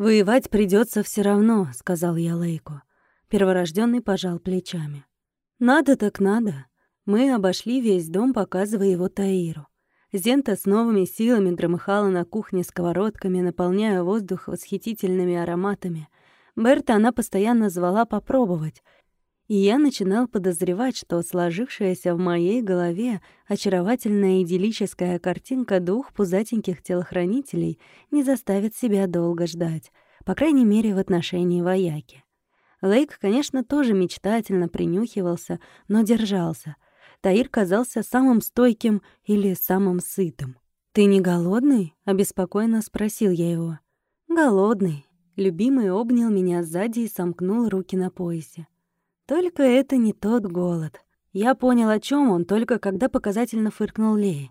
«Воевать придется все равно», — сказал я Лейку. Перворожденный пожал плечами. «Надо так надо». Мы обошли весь дом, показывая его Таиру. Зента с новыми силами громыхала на кухне сковородками, наполняя воздух восхитительными ароматами. Берта она постоянно звала попробовать — и я начинал подозревать, что сложившаяся в моей голове очаровательная идиллическая картинка двух пузатеньких телохранителей не заставит себя долго ждать, по крайней мере, в отношении вояки. Лейк, конечно, тоже мечтательно принюхивался, но держался. Таир казался самым стойким или самым сытым. «Ты не голодный?» — обеспокоенно спросил я его. «Голодный». Любимый обнял меня сзади и сомкнул руки на поясе. Только это не тот голод. Я понял, о чем он, только когда показательно фыркнул Лей.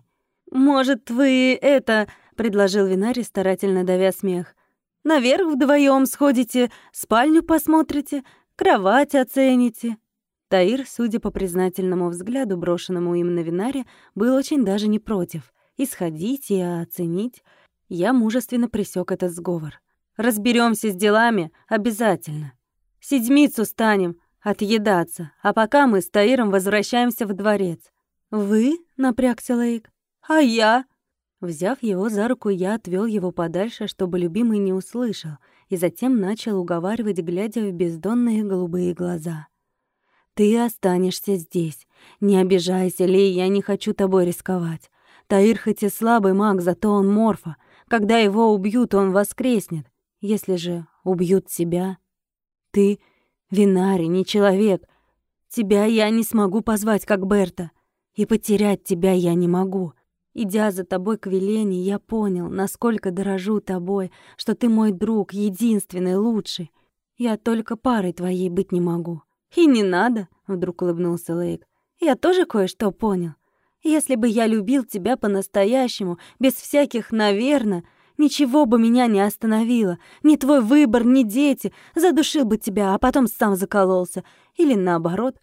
«Может, вы это...» — предложил Винарий, старательно давя смех. «Наверх вдвоем сходите, спальню посмотрите, кровать оцените». Таир, судя по признательному взгляду, брошенному им на Винаре, был очень даже не против. И сходить, и оценить. Я мужественно присек этот сговор. Разберемся с делами обязательно. Седьмицу станем, отъедаться, а пока мы с Таиром возвращаемся в дворец. «Вы?» — напрягся Лейк. «А я?» Взяв его за руку, я отвел его подальше, чтобы любимый не услышал, и затем начал уговаривать, глядя в бездонные голубые глаза. «Ты останешься здесь. Не обижайся, Лей, я не хочу тобой рисковать. Таир хоть и слабый маг, зато он морфа. Когда его убьют, он воскреснет. Если же убьют тебя, ты Винари, не человек. Тебя я не смогу позвать, как Берта. И потерять тебя я не могу. Идя за тобой к Велене, я понял, насколько дорожу тобой, что ты мой друг, единственный, лучший. Я только парой твоей быть не могу. И не надо, вдруг улыбнулся Лейк. Я тоже кое-что понял. Если бы я любил тебя по-настоящему, без всяких «наверно», Ничего бы меня не остановило. Ни твой выбор, ни дети. Задушил бы тебя, а потом сам закололся. Или наоборот.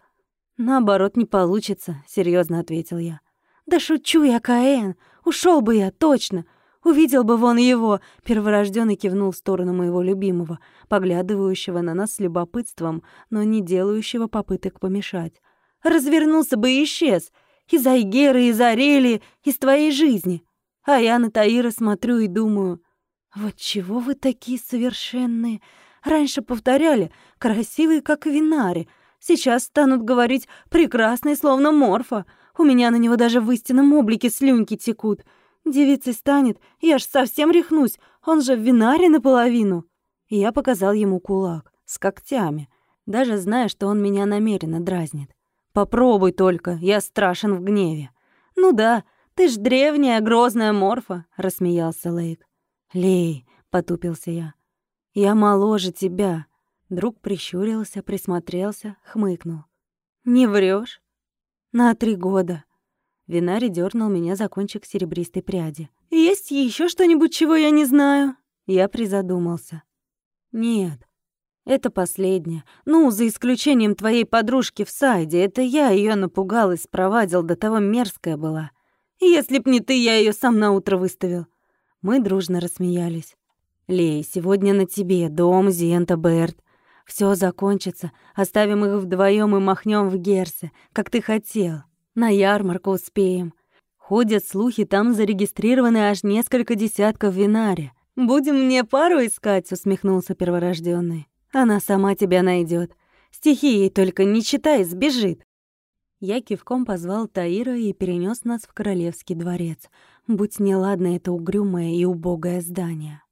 Наоборот не получится, серьезно ответил я. Да шучу я, Каэн. Ушел бы я, точно. Увидел бы вон его. Перворожденный кивнул в сторону моего любимого, поглядывающего на нас с любопытством, но не делающего попыток помешать. Развернулся бы и исчез. Из Айгеры, из Арели, из твоей жизни. А я на Таира смотрю и думаю, вот чего вы такие совершенные? Раньше повторяли, красивые, как винари. Сейчас станут говорить, прекрасный, словно морфа. У меня на него даже в истинном облике слюнки текут. Девицей станет, я ж совсем рехнусь, он же в винаре наполовину. И я показал ему кулак, с когтями, даже зная, что он меня намеренно дразнит. Попробуй только, я страшен в гневе. Ну да, «Ты ж древняя, грозная морфа», — рассмеялся Лейк. «Лей», — потупился я, — «я моложе тебя». Друг прищурился, присмотрелся, хмыкнул. «Не врешь? «На три года». Винари дернул меня за кончик серебристой пряди. «Есть еще что-нибудь, чего я не знаю?» Я призадумался. «Нет, это последнее. Ну, за исключением твоей подружки в Сайде. Это я ее напугал и спровадил, до того мерзкая была. Если б не ты, я ее сам на утро выставил. Мы дружно рассмеялись. Лей, сегодня на тебе дом, Зента, Берт. Все закончится. Оставим их вдвоем и махнем в Герсе, как ты хотел. На ярмарку успеем. Ходят слухи, там зарегистрированы аж несколько десятков винари. Будем мне пару искать, усмехнулся перворожденный. Она сама тебя найдет. Стихи ей только не читай, сбежит. Я кивком позвал Таира и перенес нас в королевский дворец. Будь неладно это угрюмое и убогое здание.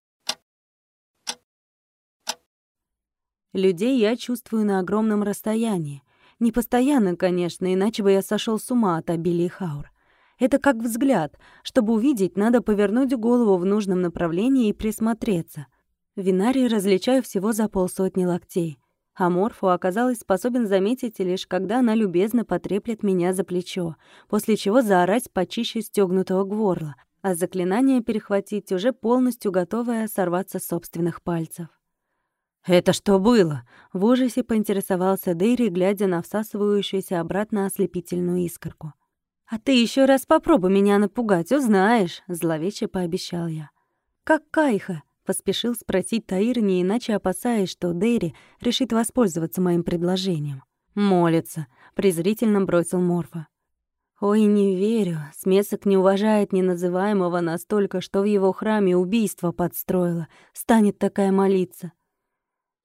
Людей я чувствую на огромном расстоянии. Не постоянно, конечно, иначе бы я сошел с ума от обилия хаур. Это как взгляд. Чтобы увидеть, надо повернуть голову в нужном направлении и присмотреться. Винарий различаю всего за полсотни локтей а Морфу оказалось способен заметить лишь когда она любезно потреплет меня за плечо, после чего заорать почище стёгнутого гворла, а заклинание перехватить уже полностью готовое сорваться с собственных пальцев. «Это что было?» — в ужасе поинтересовался Дейри, глядя на всасывающуюся обратно ослепительную искорку. «А ты еще раз попробуй меня напугать, узнаешь», — зловеще пообещал я. «Как Кайха, Поспешил спросить Таир, не иначе опасаясь, что Дейри решит воспользоваться моим предложением. «Молится», — презрительно бросил Морфа. «Ой, не верю. Смесок не уважает неназываемого настолько, что в его храме убийство подстроило. Станет такая молиться».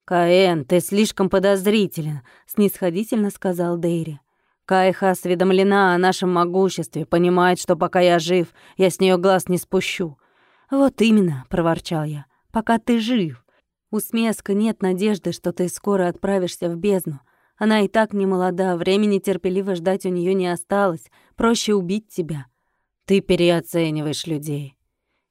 «Каэн, ты слишком подозрителен», — снисходительно сказал Дейри. «Кайха осведомлена о нашем могуществе, понимает, что пока я жив, я с нее глаз не спущу». «Вот именно», — проворчал я, — «пока ты жив. У Смеска нет надежды, что ты скоро отправишься в бездну. Она и так не молода, времени терпеливо ждать у нее не осталось. Проще убить тебя. Ты переоцениваешь людей.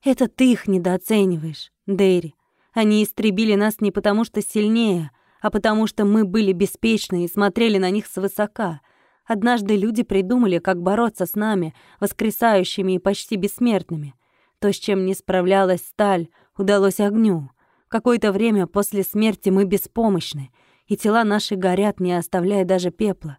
Это ты их недооцениваешь, Дэри. Они истребили нас не потому, что сильнее, а потому что мы были беспечны и смотрели на них свысока. Однажды люди придумали, как бороться с нами, воскресающими и почти бессмертными. То, с чем не справлялась сталь, удалось огню. Какое-то время после смерти мы беспомощны — и тела наши горят, не оставляя даже пепла.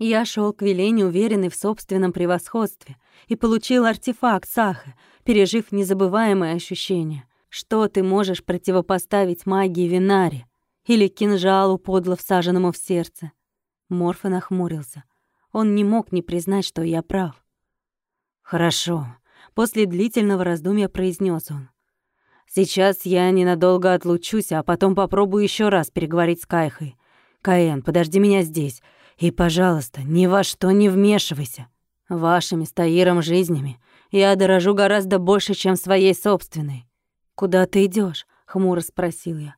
Я шел к Велене, уверенный в собственном превосходстве, и получил артефакт Саха, пережив незабываемое ощущение. Что ты можешь противопоставить магии Винари или кинжалу, подло всаженному в сердце? Морфа нахмурился. Он не мог не признать, что я прав. «Хорошо», — после длительного раздумья произнес он. Сейчас я ненадолго отлучусь, а потом попробую еще раз переговорить с Кайхой. Каэн, подожди меня здесь. И, пожалуйста, ни во что не вмешивайся. Вашими с жизнями я дорожу гораздо больше, чем своей собственной. «Куда ты идешь? хмуро спросил я.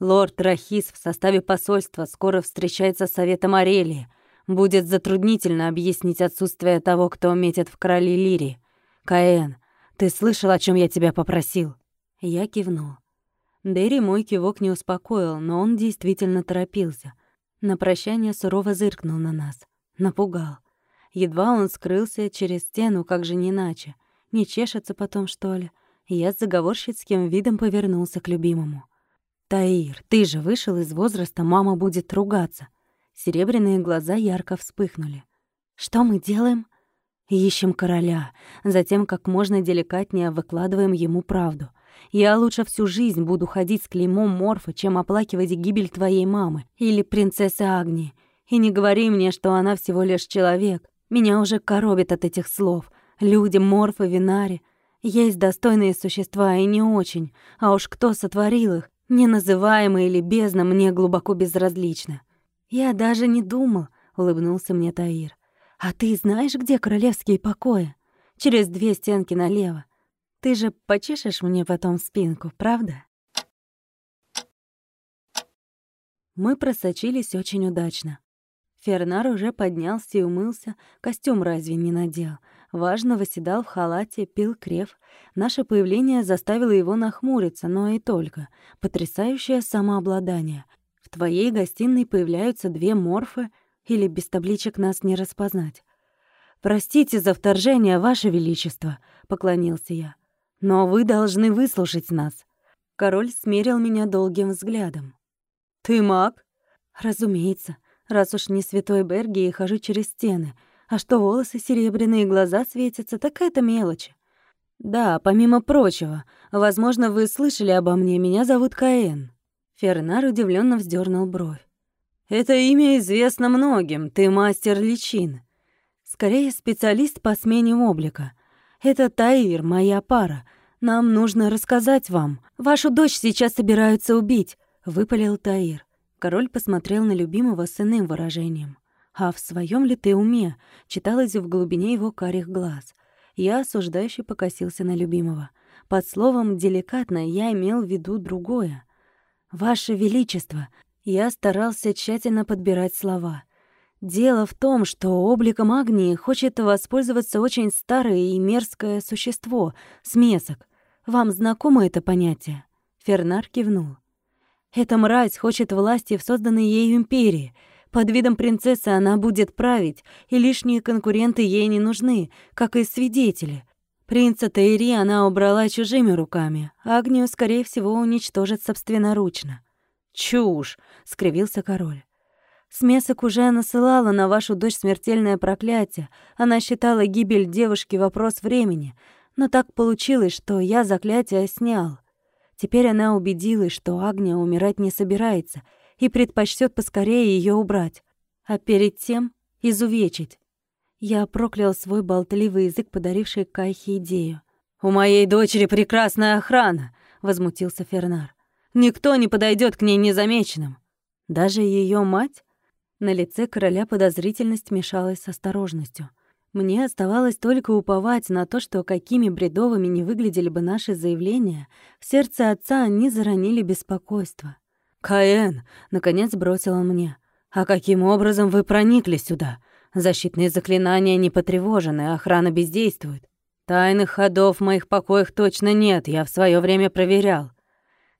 Лорд Рахис в составе посольства скоро встречается с Советом Арелии. Будет затруднительно объяснить отсутствие того, кто метит в короли Лирии. Каэн, ты слышал, о чем я тебя попросил?» Я кивнул. Дэри мой кивок не успокоил, но он действительно торопился. На прощание сурово зыркнул на нас. Напугал. Едва он скрылся через стену, как же не иначе. Не чешется потом, что ли? Я с заговорщицким видом повернулся к любимому. «Таир, ты же вышел из возраста, мама будет ругаться». Серебряные глаза ярко вспыхнули. «Что мы делаем?» «Ищем короля, затем как можно деликатнее выкладываем ему правду. Я лучше всю жизнь буду ходить с клеймом Морфа, чем оплакивать гибель твоей мамы или принцессы Агнии. И не говори мне, что она всего лишь человек. Меня уже коробит от этих слов. Люди, Морфы, Винари. Есть достойные существа и не очень. А уж кто сотворил их, неназываемый или бездна, мне глубоко безразлично. Я даже не думал, — улыбнулся мне Таир. «А ты знаешь, где королевские покои?» «Через две стенки налево. Ты же почешешь мне потом спинку, правда? Мы просочились очень удачно. Фернар уже поднялся и умылся, костюм разве не надел. Важно восседал в халате, пил крев. Наше появление заставило его нахмуриться, но и только. Потрясающее самообладание. В твоей гостиной появляются две морфы, или без табличек нас не распознать. «Простите за вторжение, Ваше Величество», — поклонился я. Но вы должны выслушать нас». Король смерил меня долгим взглядом. «Ты маг?» «Разумеется, раз уж не святой Берги и хожу через стены. А что волосы серебряные, глаза светятся, так это мелочь». «Да, помимо прочего, возможно, вы слышали обо мне, меня зовут Каэн». Фернар удивленно вздернул бровь. «Это имя известно многим, ты мастер личин. Скорее, специалист по смене облика. Это Таир, моя пара. Нам нужно рассказать вам. Вашу дочь сейчас собираются убить», — выпалил Таир. Король посмотрел на любимого с иным выражением. «А в своем ли ты уме?» — читалось в глубине его карих глаз. Я осуждающе покосился на любимого. Под словом «деликатно» я имел в виду другое. «Ваше Величество!» Я старался тщательно подбирать слова — Дело в том, что обликом Агнии хочет воспользоваться очень старое и мерзкое существо — смесок. Вам знакомо это понятие?» Фернар кивнул. «Эта мразь хочет власти в созданной ею империи. Под видом принцессы она будет править, и лишние конкуренты ей не нужны, как и свидетели. Принца Тейри она убрала чужими руками, Агнию, скорее всего, уничтожит собственноручно». «Чушь!» — скривился король. Смесок уже насылала на вашу дочь смертельное проклятие. Она считала гибель девушки вопрос времени. Но так получилось, что я заклятие снял. Теперь она убедилась, что Агния умирать не собирается и предпочтет поскорее ее убрать, а перед тем изувечить. Я проклял свой болтливый язык, подаривший Кайхе идею. «У моей дочери прекрасная охрана!» — возмутился Фернар. «Никто не подойдет к ней незамеченным». «Даже ее мать?» На лице короля подозрительность мешалась с осторожностью. Мне оставалось только уповать на то, что какими бредовыми не выглядели бы наши заявления, в сердце отца они заронили беспокойство. «Каэн!» — наконец бросил он мне. «А каким образом вы проникли сюда? Защитные заклинания не потревожены, охрана бездействует. Тайных ходов в моих покоях точно нет, я в свое время проверял.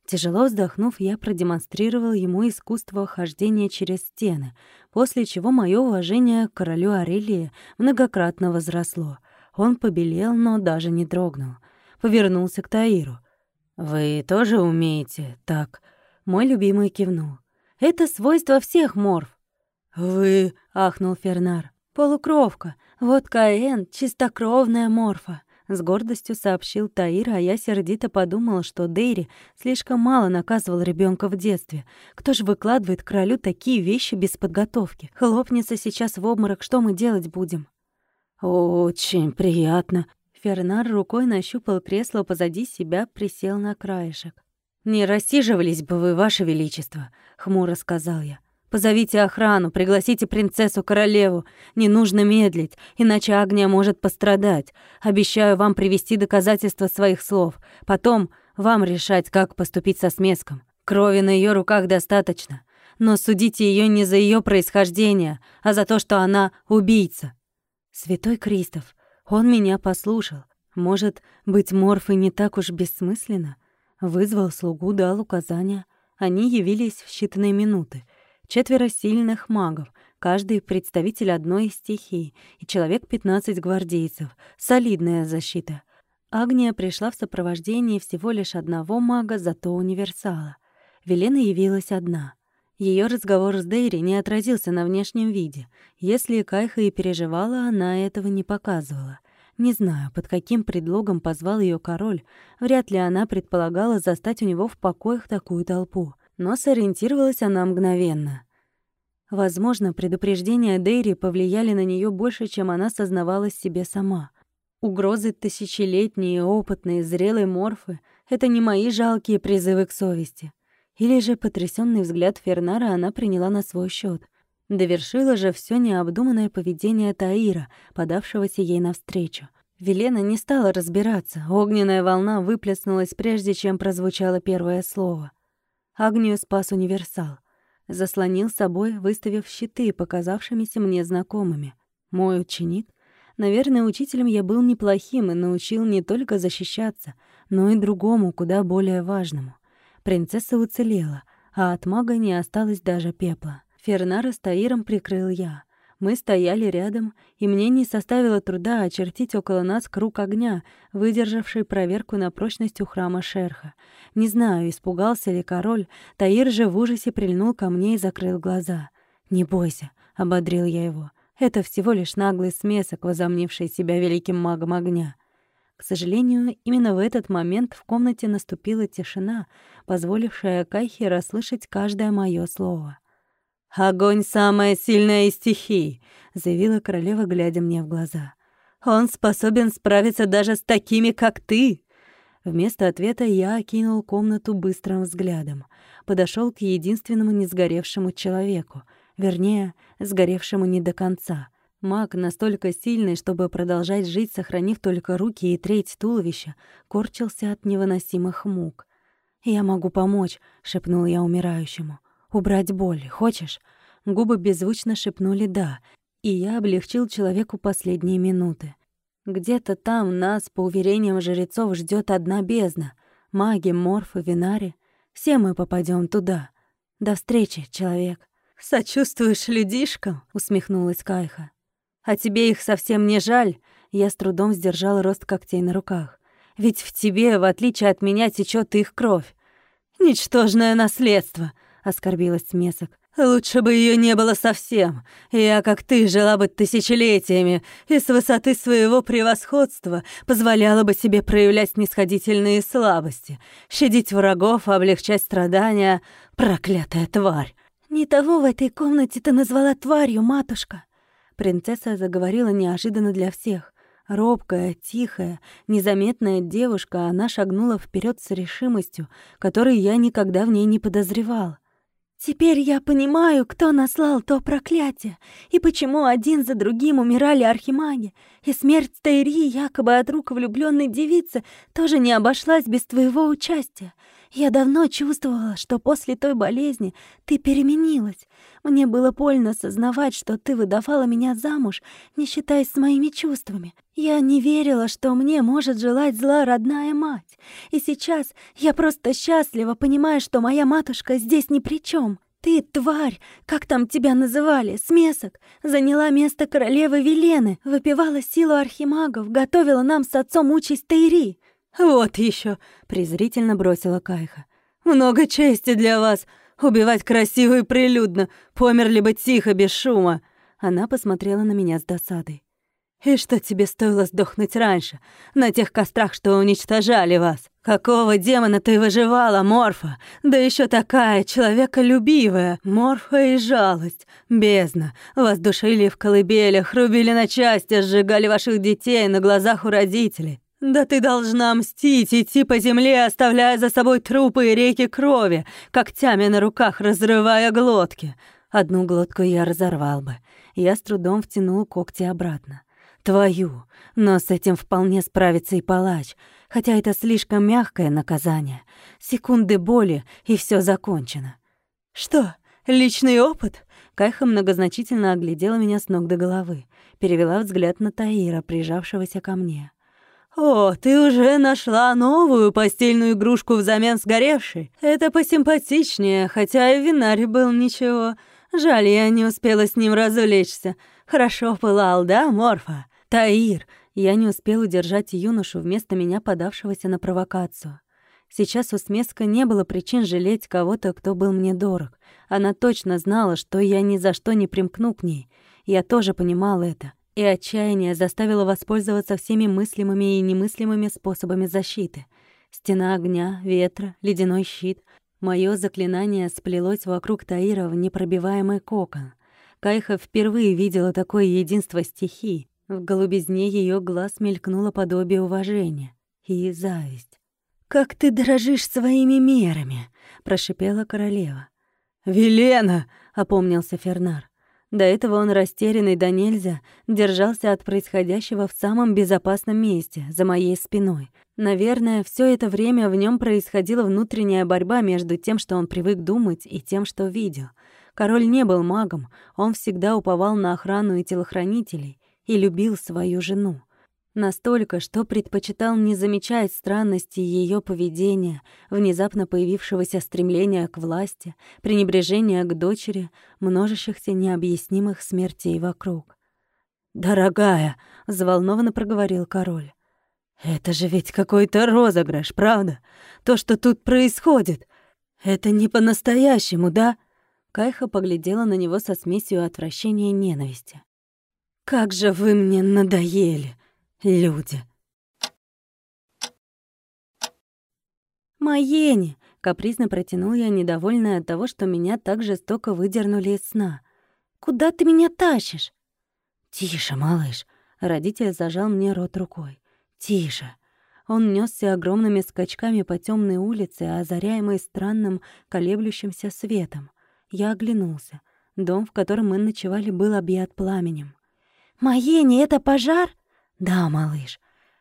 Тяжело вздохнув, я продемонстрировал ему искусство хождения через стены, после чего мое уважение к королю Арелии многократно возросло. Он побелел, но даже не дрогнул. Повернулся к Таиру. «Вы тоже умеете так?» Мой любимый кивнул. «Это свойство всех морф». «Вы...» — ахнул Фернар. «Полукровка. Вот Каэн — чистокровная морфа», — с гордостью сообщил Таир, а я сердито подумала, что Дейри слишком мало наказывал ребенка в детстве. Кто же выкладывает королю такие вещи без подготовки? Хлопнется сейчас в обморок, что мы делать будем? «Очень приятно». Фернар рукой нащупал кресло позади себя, присел на краешек. «Не рассиживались бы вы, Ваше Величество», — хмуро сказал я. Позовите охрану, пригласите принцессу-королеву. Не нужно медлить, иначе Агния может пострадать. Обещаю вам привести доказательства своих слов. Потом вам решать, как поступить со смеском. Крови на ее руках достаточно. Но судите ее не за ее происхождение, а за то, что она убийца. Святой Кристоф, он меня послушал. Может, быть, морфы не так уж бессмысленно? Вызвал слугу, дал указания. Они явились в считанные минуты — Четверо сильных магов, каждый представитель одной из стихий, и человек 15 гвардейцев. Солидная защита. Агния пришла в сопровождении всего лишь одного мага, зато универсала. Велена явилась одна. Ее разговор с Дейри не отразился на внешнем виде. Если Кайха и переживала, она этого не показывала. Не знаю, под каким предлогом позвал ее король. Вряд ли она предполагала застать у него в покоях такую толпу но сориентировалась она мгновенно. Возможно, предупреждения Дейри повлияли на нее больше, чем она сознавалась себе сама. Угрозы тысячелетние, опытные, зрелые морфы — это не мои жалкие призывы к совести. Или же потрясенный взгляд Фернара она приняла на свой счет. Довершила же все необдуманное поведение Таира, подавшегося ей навстречу. Велена не стала разбираться, огненная волна выплеснулась, прежде чем прозвучало первое слово — Агнию спас универсал. Заслонил собой, выставив щиты, показавшимися мне знакомыми. Мой ученик? Наверное, учителем я был неплохим и научил не только защищаться, но и другому, куда более важному. Принцесса уцелела, а от мага не осталось даже пепла. Фернара с Таиром прикрыл я — мы стояли рядом, и мне не составило труда очертить около нас круг огня, выдержавший проверку на прочность у храма Шерха. Не знаю, испугался ли король, Таир же в ужасе прильнул ко мне и закрыл глаза. «Не бойся», — ободрил я его. «Это всего лишь наглый смесок, возомнивший себя великим магом огня». К сожалению, именно в этот момент в комнате наступила тишина, позволившая Кайхе расслышать каждое моё слово. «Огонь — самая сильная из стихий», — заявила королева, глядя мне в глаза. «Он способен справиться даже с такими, как ты». Вместо ответа я окинул комнату быстрым взглядом. Подошел к единственному несгоревшему человеку. Вернее, сгоревшему не до конца. Маг, настолько сильный, чтобы продолжать жить, сохранив только руки и треть туловища, корчился от невыносимых мук. «Я могу помочь», — шепнул я умирающему. «Убрать боль, хочешь?» Губы беззвучно шепнули «да», и я облегчил человеку последние минуты. Где-то там нас, по уверениям жрецов, ждет одна бездна. Маги, морфы, винари. Все мы попадем туда. До встречи, человек. «Сочувствуешь людишкам?» — усмехнулась Кайха. «А тебе их совсем не жаль?» Я с трудом сдержал рост когтей на руках. «Ведь в тебе, в отличие от меня, течет их кровь. Ничтожное наследство!» Оскорбилась Смесок. Лучше бы ее не было совсем. Я, как ты, жила бы тысячелетиями, и с высоты своего превосходства позволяла бы себе проявлять снисходительные слабости, щадить врагов, облегчать страдания. Проклятая тварь! «Не того в этой комнате ты назвала тварью, матушка!» Принцесса заговорила неожиданно для всех. Робкая, тихая, незаметная девушка, она шагнула вперед с решимостью, которой я никогда в ней не подозревал. Теперь я понимаю, кто наслал то проклятие, и почему один за другим умирали архимаги, и смерть Тайри, якобы от рук влюбленной девицы, тоже не обошлась без твоего участия. Я давно чувствовала, что после той болезни ты переменилась. Мне было больно сознавать, что ты выдавала меня замуж, не считаясь с моими чувствами. Я не верила, что мне может желать зла родная мать. И сейчас я просто счастлива, понимая, что моя матушка здесь ни при чем. Ты, тварь, как там тебя называли, смесок, заняла место королевы Велены, выпивала силу архимагов, готовила нам с отцом участь Тайри. «Вот еще, презрительно бросила Кайха. «Много чести для вас! Убивать красиво и прилюдно! Померли бы тихо, без шума!» Она посмотрела на меня с досадой. «И что тебе стоило сдохнуть раньше, на тех кострах, что уничтожали вас? Какого демона ты выживала, Морфа? Да еще такая человеколюбивая! Морфа и жалость! Бездна! Вас душили в колыбелях, рубили на части, сжигали ваших детей на глазах у родителей. «Да ты должна мстить, идти по земле, оставляя за собой трупы и реки крови, когтями на руках разрывая глотки. Одну глотку я разорвал бы. Я с трудом втянул когти обратно. Твою, но с этим вполне справится и палач, хотя это слишком мягкое наказание. Секунды боли, и все закончено. Что, личный опыт? Кайха многозначительно оглядела меня с ног до головы, перевела взгляд на Таира, прижавшегося ко мне. «О, ты уже нашла новую постельную игрушку взамен сгоревшей. Это посимпатичнее, хотя и винарь был ничего. Жаль, я не успела с ним развлечься. Хорошо пылал, да, Морфа? Таир!» Я не успел удержать юношу, вместо меня подавшегося на провокацию. Сейчас у Смеска не было причин жалеть кого-то, кто был мне дорог. Она точно знала, что я ни за что не примкну к ней. Я тоже понимал это и отчаяние заставило воспользоваться всеми мыслимыми и немыслимыми способами защиты. Стена огня, ветра, ледяной щит. Моё заклинание сплелось вокруг Таира в непробиваемый кокон. Кайха впервые видела такое единство стихий. В голубизне её глаз мелькнуло подобие уважения и зависть. «Как ты дорожишь своими мерами!» — прошипела королева. «Велена!» — опомнился Фернар. До этого он растерянный да нельзя, держался от происходящего в самом безопасном месте, за моей спиной. Наверное, все это время в нем происходила внутренняя борьба между тем, что он привык думать, и тем, что видел. Король не был магом, он всегда уповал на охрану и телохранителей и любил свою жену. Настолько, что предпочитал не замечать странности ее поведения, внезапно появившегося стремления к власти, пренебрежения к дочери, множащихся необъяснимых смертей вокруг. «Дорогая!» — взволнованно проговорил король. «Это же ведь какой-то розыгрыш, правда? То, что тут происходит, это не по-настоящему, да?» Кайха поглядела на него со смесью отвращения и ненависти. «Как же вы мне надоели!» Люди. «Маени!» — капризно протянул я, недовольная от того, что меня так жестоко выдернули из сна. «Куда ты меня тащишь?» «Тише, малыш!» — родитель зажал мне рот рукой. «Тише!» Он нёсся огромными скачками по темной улице, озаряемой странным колеблющимся светом. Я оглянулся. Дом, в котором мы ночевали, был объят пламенем. «Маени, это пожар?» «Да, малыш».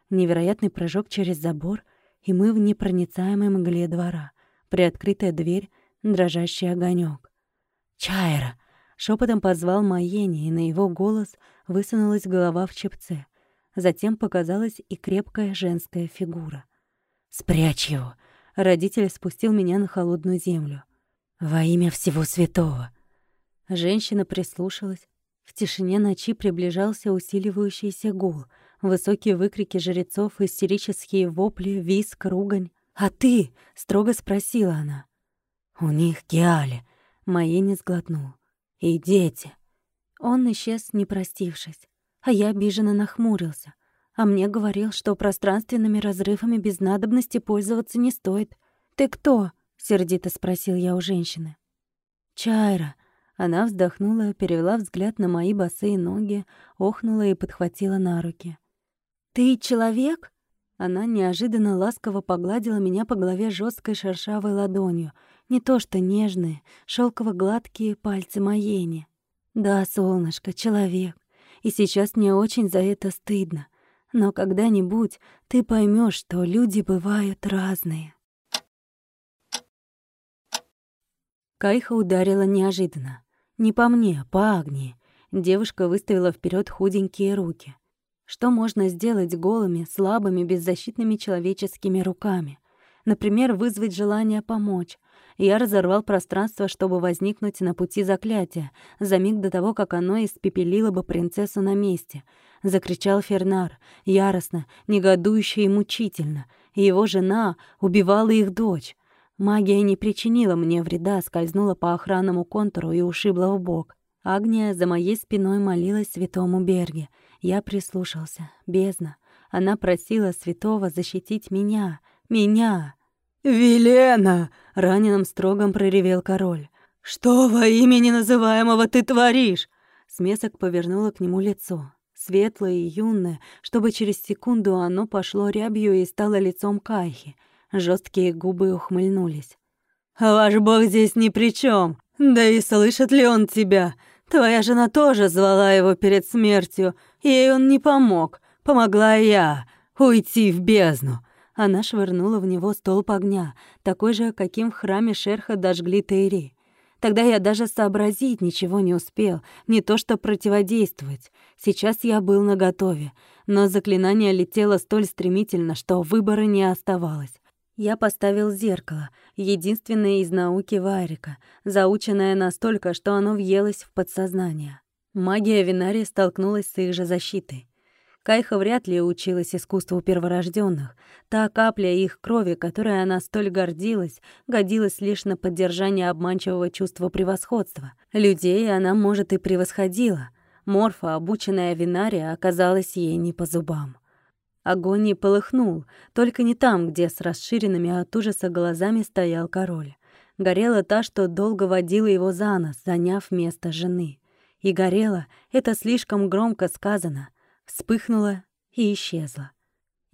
Невероятный прыжок через забор, и мы в непроницаемой мгле двора. Приоткрытая дверь, дрожащий огонек. «Чайра!» — шепотом позвал Маени, и на его голос высунулась голова в чепце. Затем показалась и крепкая женская фигура. «Спрячь его!» — родитель спустил меня на холодную землю. «Во имя всего святого!» Женщина прислушалась. В тишине ночи приближался усиливающийся гул — Высокие выкрики жрецов, истерические вопли, виск, ругань. «А ты?» — строго спросила она. «У них Геали», — Маени сглотнул. «И дети!» Он исчез, не простившись. А я обиженно нахмурился. А мне говорил, что пространственными разрывами без надобности пользоваться не стоит. «Ты кто?» — сердито спросил я у женщины. «Чайра». Она вздохнула, перевела взгляд на мои босые ноги, охнула и подхватила на руки. «Ты человек?» Она неожиданно ласково погладила меня по голове жесткой шершавой ладонью. Не то что нежные, шелково гладкие пальцы Маени. «Да, солнышко, человек. И сейчас мне очень за это стыдно. Но когда-нибудь ты поймешь, что люди бывают разные». Кайха ударила неожиданно. Не по мне, по Агнии. Девушка выставила вперед худенькие руки. Что можно сделать голыми, слабыми, беззащитными человеческими руками? Например, вызвать желание помочь. Я разорвал пространство, чтобы возникнуть на пути заклятия, за миг до того, как оно испепелило бы принцессу на месте. Закричал Фернар, яростно, негодующе и мучительно. Его жена убивала их дочь. Магия не причинила мне вреда, скользнула по охранному контуру и ушибла в бок. Агния за моей спиной молилась святому Берге. Я прислушался. Бездна. Она просила святого защитить меня. Меня! «Велена!» — раненым строгом проревел король. «Что во имя неназываемого ты творишь?» Смесок повернула к нему лицо. Светлое и юное, чтобы через секунду оно пошло рябью и стало лицом Кайхи. Жесткие губы ухмыльнулись. «Ваш бог здесь ни при чем. Да и слышит ли он тебя? Твоя жена тоже звала его перед смертью. Ей он не помог. Помогла я. Уйти в бездну. Она швырнула в него столб огня, такой же, каким в храме шерха дожгли Тейри. Тогда я даже сообразить ничего не успел, не то что противодействовать. Сейчас я был наготове, но заклинание летело столь стремительно, что выбора не оставалось. Я поставил зеркало, единственное из науки Варика, заученное настолько, что оно въелось в подсознание. Магия Винари столкнулась с их же защитой. Кайха вряд ли училась искусству перворожденных. Та капля их крови, которой она столь гордилась, годилась лишь на поддержание обманчивого чувства превосходства. Людей она, может, и превосходила. Морфа, обученная Винария, оказалась ей не по зубам. Огонь не полыхнул, только не там, где с расширенными от ужаса глазами стоял король. Горела та, что долго водила его за нос, заняв место жены. И горела, это слишком громко сказано, вспыхнула и исчезла.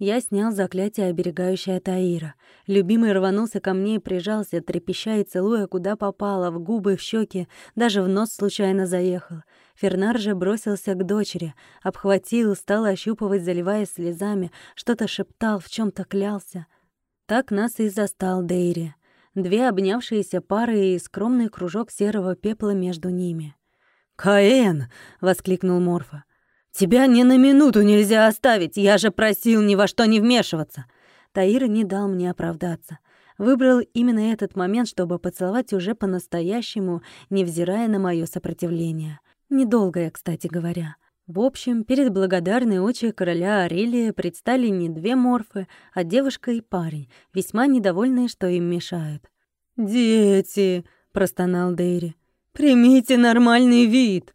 Я снял заклятие, оберегающее Таира. Любимый рванулся ко мне и прижался, трепеща и целуя, куда попало, в губы, в щеки, даже в нос случайно заехал. Фернар же бросился к дочери, обхватил, стал ощупывать, заливаясь слезами, что-то шептал, в чем то клялся. Так нас и застал Дейри. Две обнявшиеся пары и скромный кружок серого пепла между ними. «Каэн!» — воскликнул Морфа. «Тебя ни на минуту нельзя оставить, я же просил ни во что не вмешиваться!» Таир не дал мне оправдаться. Выбрал именно этот момент, чтобы поцеловать уже по-настоящему, невзирая на мое сопротивление. Недолгое, кстати говоря. В общем, перед благодарной очи короля Арелия предстали не две морфы, а девушка и парень, весьма недовольные, что им мешают. «Дети!» — простонал Дейри. «Примите нормальный вид!»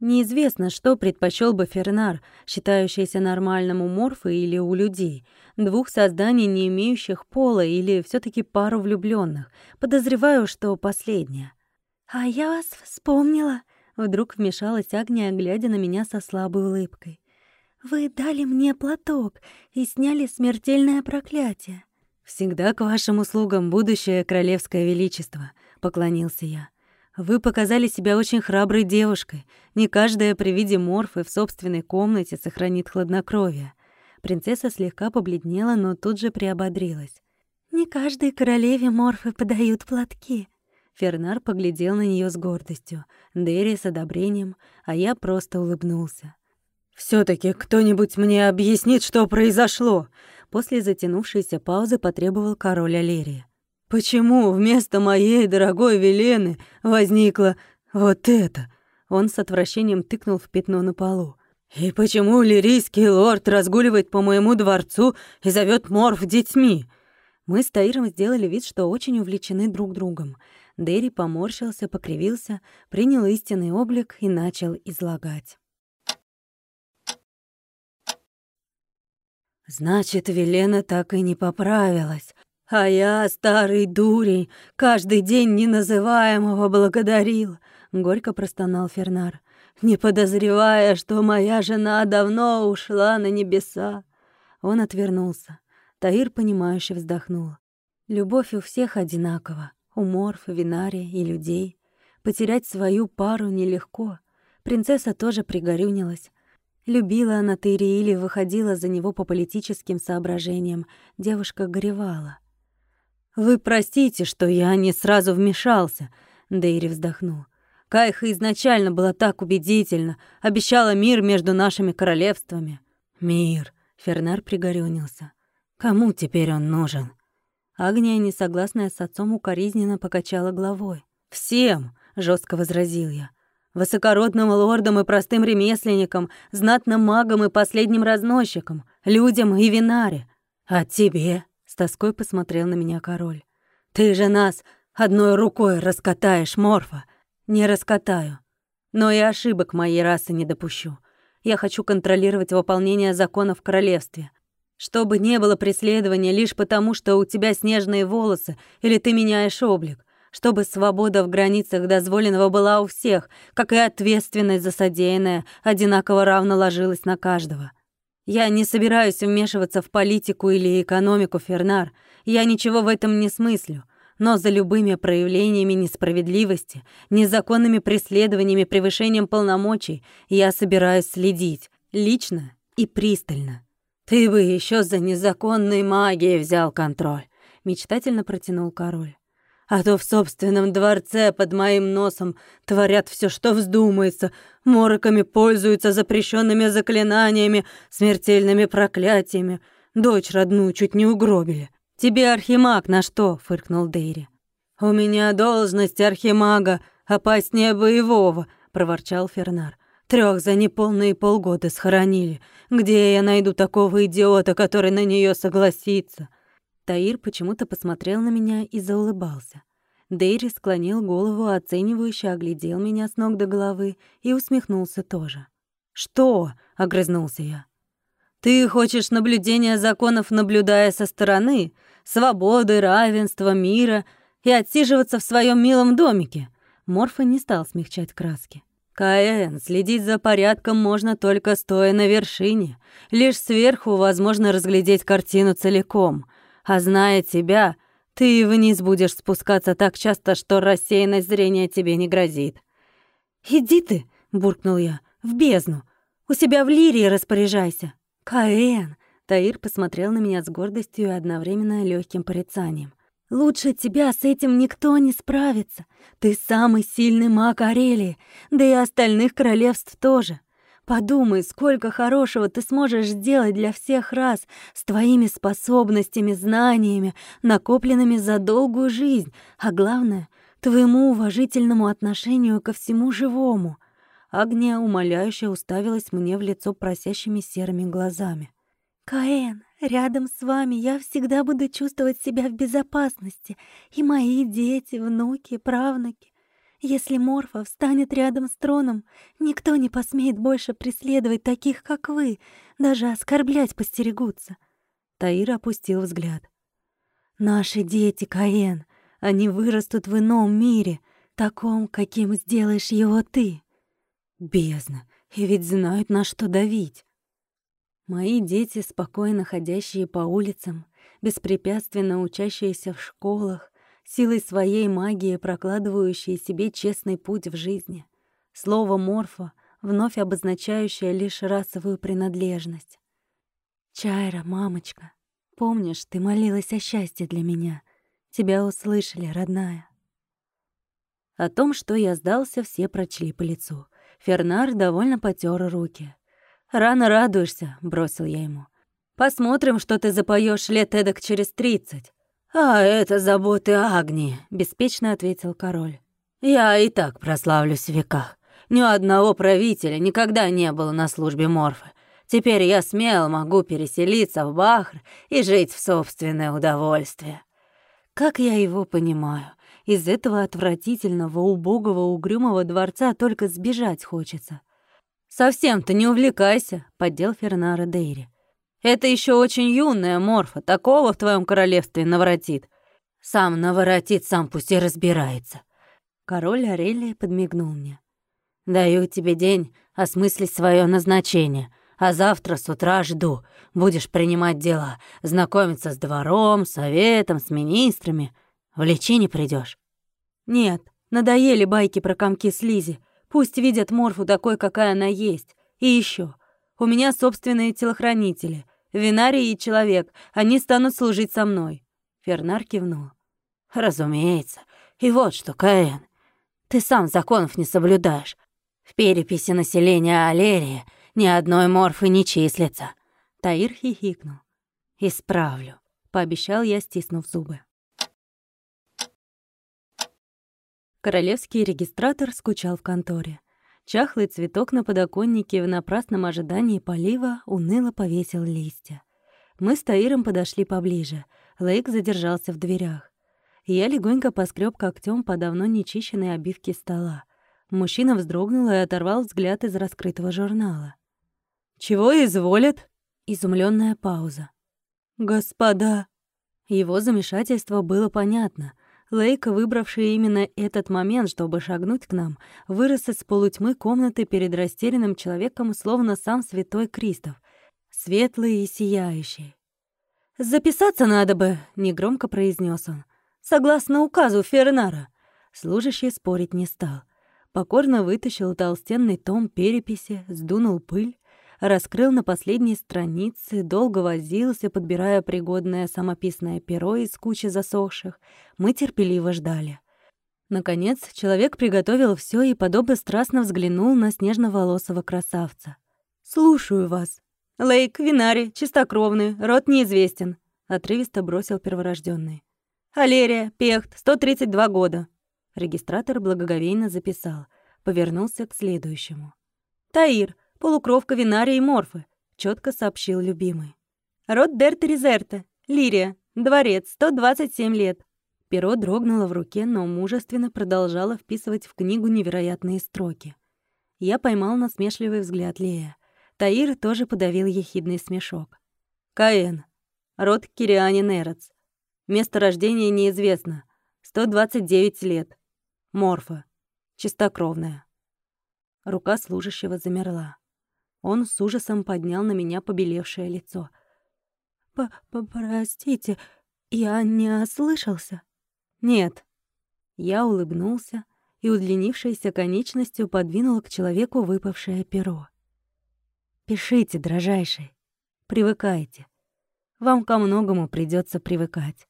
Неизвестно, что предпочел бы Фернар, считающийся нормальным у морфы или у людей, двух созданий, не имеющих пола, или все таки пару влюбленных. Подозреваю, что последняя. «А я вас вспомнила», — вдруг вмешалась Агния, глядя на меня со слабой улыбкой. «Вы дали мне платок и сняли смертельное проклятие». «Всегда к вашим услугам, будущее королевское величество», — поклонился я. Вы показали себя очень храброй девушкой. Не каждая при виде морфы в собственной комнате сохранит хладнокровие. Принцесса слегка побледнела, но тут же приободрилась. «Не каждой королеве морфы подают платки». Фернар поглядел на нее с гордостью, Дерри с одобрением, а я просто улыбнулся. все таки кто-нибудь мне объяснит, что произошло?» После затянувшейся паузы потребовал король Алерия. Почему вместо моей дорогой Велены возникло вот это? Он с отвращением тыкнул в пятно на полу. И почему лирийский лорд разгуливает по моему дворцу и зовет Морф детьми? Мы с Таиром сделали вид, что очень увлечены друг другом. Дэри поморщился, покривился, принял истинный облик и начал излагать. Значит, Велена так и не поправилась. А я, старый дурень, каждый день неназываемого благодарил, — горько простонал Фернар, не подозревая, что моя жена давно ушла на небеса. Он отвернулся. Таир, понимающе вздохнул. Любовь у всех одинакова, у морф, винария и людей. Потерять свою пару нелегко. Принцесса тоже пригорюнилась. Любила она Тыри или выходила за него по политическим соображениям. Девушка горевала. «Вы простите, что я не сразу вмешался», — Дейри вздохнул. «Кайха изначально была так убедительна, обещала мир между нашими королевствами». «Мир», — Фернар пригорюнился. «Кому теперь он нужен?» Агния, несогласная с отцом, укоризненно покачала головой. «Всем!» — жестко возразил я. «Высокородным лордам и простым ремесленникам, знатным магам и последним разносчикам, людям и винаре. А тебе?» С тоской посмотрел на меня король. «Ты же нас одной рукой раскатаешь, Морфа!» «Не раскатаю. Но и ошибок моей расы не допущу. Я хочу контролировать выполнение законов в королевстве. Чтобы не было преследования лишь потому, что у тебя снежные волосы или ты меняешь облик. Чтобы свобода в границах дозволенного была у всех, как и ответственность за содеянное одинаково равно ложилась на каждого. Я не собираюсь вмешиваться в политику или экономику, Фернар. Я ничего в этом не смыслю. Но за любыми проявлениями несправедливости, незаконными преследованиями, превышением полномочий я собираюсь следить. Лично и пристально. «Ты бы еще за незаконной магией взял контроль», — мечтательно протянул король а то в собственном дворце под моим носом творят все, что вздумается, мороками пользуются запрещенными заклинаниями, смертельными проклятиями. Дочь родную чуть не угробили. Тебе архимаг на что?» — фыркнул Дейри. «У меня должность архимага опаснее боевого», — проворчал Фернар. Трех за неполные полгода схоронили. Где я найду такого идиота, который на нее согласится?» Таир почему-то посмотрел на меня и заулыбался. Дейри склонил голову, оценивающе оглядел меня с ног до головы и усмехнулся тоже. «Что?» — огрызнулся я. «Ты хочешь наблюдения законов, наблюдая со стороны, свободы, равенства, мира и отсиживаться в своем милом домике?» Морфа не стал смягчать краски. «Каэн, следить за порядком можно только стоя на вершине. Лишь сверху возможно разглядеть картину целиком. А зная тебя, ты вниз будешь спускаться так часто, что рассеянность зрения тебе не грозит. «Иди ты!» — буркнул я. «В бездну! У себя в лирии распоряжайся!» «Каэн!» — Таир посмотрел на меня с гордостью и одновременно легким порицанием. «Лучше тебя с этим никто не справится. Ты самый сильный маг Арелии, да и остальных королевств тоже. Подумай, сколько хорошего ты сможешь сделать для всех раз с твоими способностями, знаниями, накопленными за долгую жизнь, а главное — твоему уважительному отношению ко всему живому». Агния умоляюще уставилась мне в лицо просящими серыми глазами. «Каэн, рядом с вами я всегда буду чувствовать себя в безопасности, и мои дети, внуки, правнуки. Если Морфа встанет рядом с троном, никто не посмеет больше преследовать таких, как вы, даже оскорблять постерегутся. Таир опустил взгляд. Наши дети, Каен, они вырастут в ином мире, таком, каким сделаешь его ты. Бездна, и ведь знают, на что давить. Мои дети, спокойно ходящие по улицам, беспрепятственно учащиеся в школах, силой своей магии прокладывающие себе честный путь в жизни. Слово «морфа» вновь обозначающее лишь расовую принадлежность. «Чайра, мамочка, помнишь, ты молилась о счастье для меня. Тебя услышали, родная». О том, что я сдался, все прочли по лицу. Фернар довольно потер руки. «Рано радуешься», — бросил я ему. «Посмотрим, что ты запоешь лет эдак через тридцать. «А это заботы Агни», — беспечно ответил король. «Я и так прославлюсь в веках. Ни одного правителя никогда не было на службе Морфы. Теперь я смело могу переселиться в Бахр и жить в собственное удовольствие». Как я его понимаю. Из этого отвратительного, убогого, угрюмого дворца только сбежать хочется. «Совсем-то не увлекайся», — поддел Фернара Дейри. «Это еще очень юная морфа, такого в твоем королевстве наворотит. Сам наворотит, сам пусть и разбирается». Король Арелия подмигнул мне. «Даю тебе день осмыслить свое назначение, а завтра с утра жду. Будешь принимать дела, знакомиться с двором, советом, с министрами. В лечение придешь. «Нет, надоели байки про комки слизи. Пусть видят Морфу такой, какая она есть. И еще, у меня собственные телохранители. Винарий и человек. Они станут служить со мной». Фернар кивнул. «Разумеется. И вот что, Каэн. Ты сам законов не соблюдаешь. В переписи населения Алерии ни одной морфы не числится». Таир хихикнул. «Исправлю», — пообещал я, стиснув зубы. Королевский регистратор скучал в конторе. Чахлый цветок на подоконнике в напрасном ожидании полива уныло повесил листья. Мы с Таиром подошли поближе. Лейк задержался в дверях. Я легонько поскреб когтем по давно нечищенной обивке стола. Мужчина вздрогнул и оторвал взгляд из раскрытого журнала. «Чего изволят?» Изумленная пауза. «Господа!» Его замешательство было понятно. Лейк, выбравший именно этот момент, чтобы шагнуть к нам, вырос из полутьмы комнаты перед растерянным человеком, словно сам святой Кристоф, светлый и сияющий. «Записаться надо бы», — негромко произнес он. «Согласно указу Фернара». Служащий спорить не стал. Покорно вытащил толстенный том переписи, сдунул пыль, раскрыл на последней странице, долго возился, подбирая пригодное самописное перо из кучи засохших. Мы терпеливо ждали. Наконец, человек приготовил все и подобно-страстно взглянул на снежно-волосого красавца. «Слушаю вас. Лейк, Винари, чистокровный, род неизвестен», — отрывисто бросил перворожденный. «Алерия, Пехт, 132 года». Регистратор благоговейно записал, повернулся к следующему. «Таир, полукровка Винария и Морфы», — четко сообщил любимый. «Род Дерта Резерта, Лирия, дворец, 127 лет». Перо дрогнуло в руке, но мужественно продолжало вписывать в книгу невероятные строки. Я поймал насмешливый взгляд Лея. Таир тоже подавил ехидный смешок. «Каэн. Род Кириани Нерец. Место рождения неизвестно. 129 лет. Морфа. Чистокровная». Рука служащего замерла. Он с ужасом поднял на меня побелевшее лицо. «Простите, я не ослышался?» «Нет». Я улыбнулся и удлинившейся конечностью подвинула к человеку выпавшее перо. «Пишите, дрожайший. Привыкайте. Вам ко многому придется привыкать.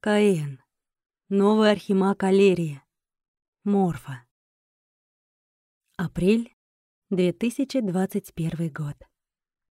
Каэн. Новый архимаг Алерия. Морфа. Апрель 2021 год.